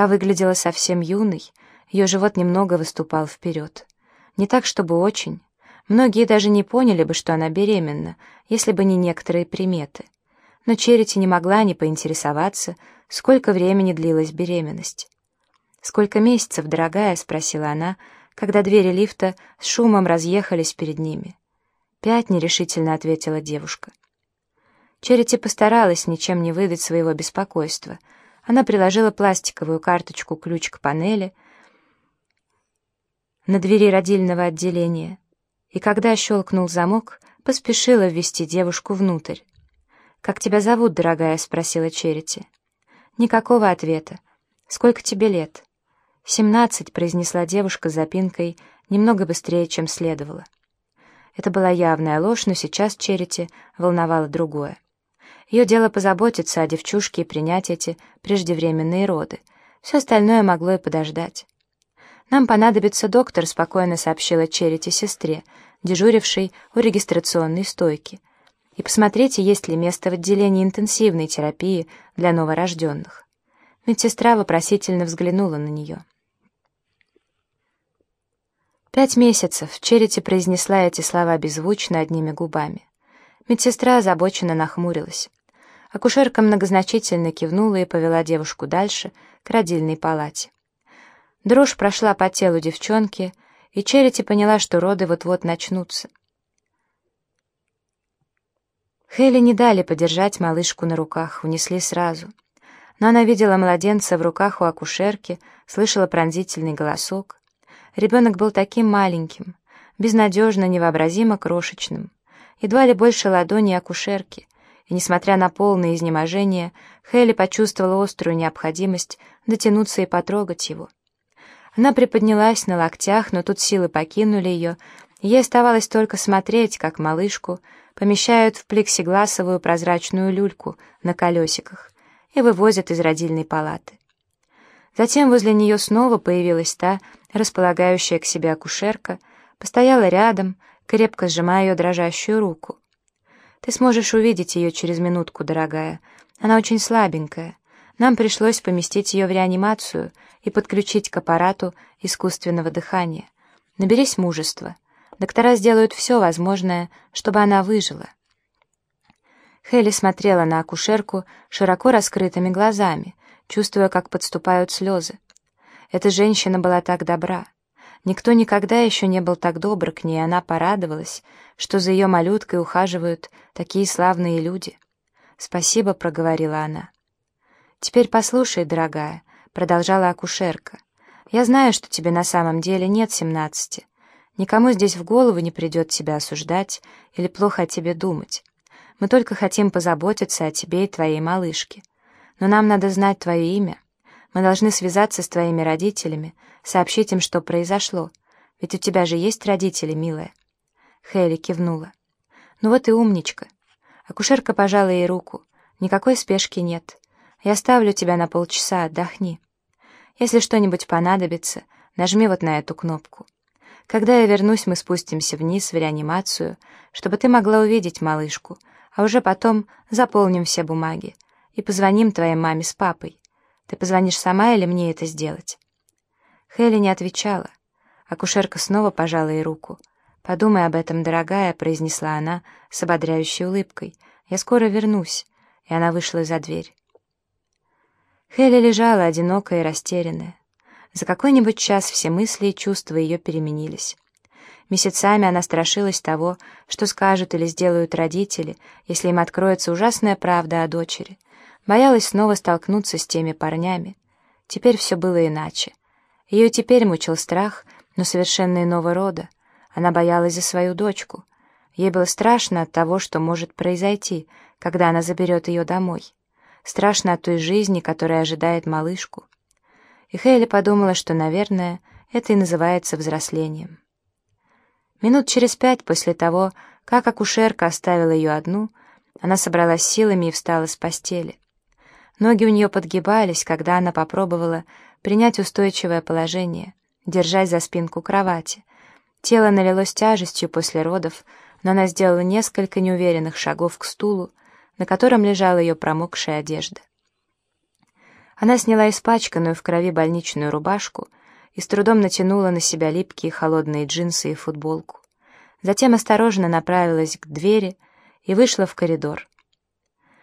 Та выглядела совсем юной, ее живот немного выступал вперед. Не так, чтобы очень. Многие даже не поняли бы, что она беременна, если бы не некоторые приметы. Но Черити не могла не поинтересоваться, сколько времени длилась беременность. «Сколько месяцев, дорогая?» — спросила она, когда двери лифта с шумом разъехались перед ними. «Пять», — нерешительно ответила девушка. Черити постаралась ничем не выдать своего беспокойства. Она приложила пластиковую карточку-ключ к панели на двери родильного отделения, и когда щелкнул замок, поспешила ввести девушку внутрь. «Как тебя зовут, дорогая?» — спросила Черити. «Никакого ответа. Сколько тебе лет?» «Семнадцать», — произнесла девушка с запинкой, немного быстрее, чем следовало. Это была явная ложь, но сейчас Черити волновало другое. Ее дело позаботиться о девчушке и принять эти преждевременные роды. Все остальное могло и подождать. «Нам понадобится доктор», — спокойно сообщила Черити сестре, дежурившей у регистрационной стойки. «И посмотрите, есть ли место в отделении интенсивной терапии для новорожденных». Медсестра вопросительно взглянула на нее. «Пять месяцев», — Черити произнесла эти слова беззвучно одними губами. Медсестра озабоченно нахмурилась. Акушерка многозначительно кивнула и повела девушку дальше, к родильной палате. Дрожь прошла по телу девчонки, и Черити поняла, что роды вот-вот начнутся. Хейли не дали подержать малышку на руках, унесли сразу. Но она видела младенца в руках у акушерки, слышала пронзительный голосок. Ребенок был таким маленьким, безнадежно, невообразимо крошечным, едва ли больше ладони акушерки, и, несмотря на полное изнеможение, Хейли почувствовала острую необходимость дотянуться и потрогать его. Она приподнялась на локтях, но тут силы покинули ее, и ей оставалось только смотреть, как малышку помещают в плексигласовую прозрачную люльку на колесиках и вывозят из родильной палаты. Затем возле нее снова появилась та, располагающая к себе акушерка, постояла рядом, крепко сжимая ее дрожащую руку. Ты сможешь увидеть ее через минутку, дорогая. Она очень слабенькая. Нам пришлось поместить ее в реанимацию и подключить к аппарату искусственного дыхания. Наберись мужества. Доктора сделают все возможное, чтобы она выжила. Хелли смотрела на акушерку широко раскрытыми глазами, чувствуя, как подступают слезы. Эта женщина была так добра. Никто никогда еще не был так добр к ней, она порадовалась, что за ее малюткой ухаживают такие славные люди. «Спасибо», — проговорила она. «Теперь послушай, дорогая», — продолжала акушерка. «Я знаю, что тебе на самом деле нет семнадцати. Никому здесь в голову не придет тебя осуждать или плохо о тебе думать. Мы только хотим позаботиться о тебе и твоей малышке. Но нам надо знать твое имя. Мы должны связаться с твоими родителями, сообщить им, что произошло. Ведь у тебя же есть родители, милая». Хейли кивнула. «Ну вот и умничка». Акушерка пожала ей руку. «Никакой спешки нет. Я оставлю тебя на полчаса, отдохни. Если что-нибудь понадобится, нажми вот на эту кнопку. Когда я вернусь, мы спустимся вниз в реанимацию, чтобы ты могла увидеть малышку, а уже потом заполним все бумаги и позвоним твоей маме с папой. Ты позвонишь сама или мне это сделать?» Хелли не отвечала. Акушерка снова пожала ей руку. «Подумай об этом, дорогая», — произнесла она с ободряющей улыбкой. «Я скоро вернусь». И она вышла за дверь. Хелли лежала, одинокая и растерянная. За какой-нибудь час все мысли и чувства ее переменились. Месяцами она страшилась того, что скажут или сделают родители, если им откроется ужасная правда о дочери. Боялась снова столкнуться с теми парнями. Теперь все было иначе. Ее теперь мучил страх, но совершенно иного рода. Она боялась за свою дочку. Ей было страшно от того, что может произойти, когда она заберет ее домой. Страшно от той жизни, которая ожидает малышку. И Хейли подумала, что, наверное, это и называется взрослением. Минут через пять после того, как акушерка оставила ее одну, она собралась силами и встала с постели. Ноги у нее подгибались, когда она попробовала принять устойчивое положение, держась за спинку кровати. Тело налилось тяжестью после родов, но она сделала несколько неуверенных шагов к стулу, на котором лежала ее промокшая одежда. Она сняла испачканную в крови больничную рубашку и с трудом натянула на себя липкие холодные джинсы и футболку. Затем осторожно направилась к двери и вышла в коридор.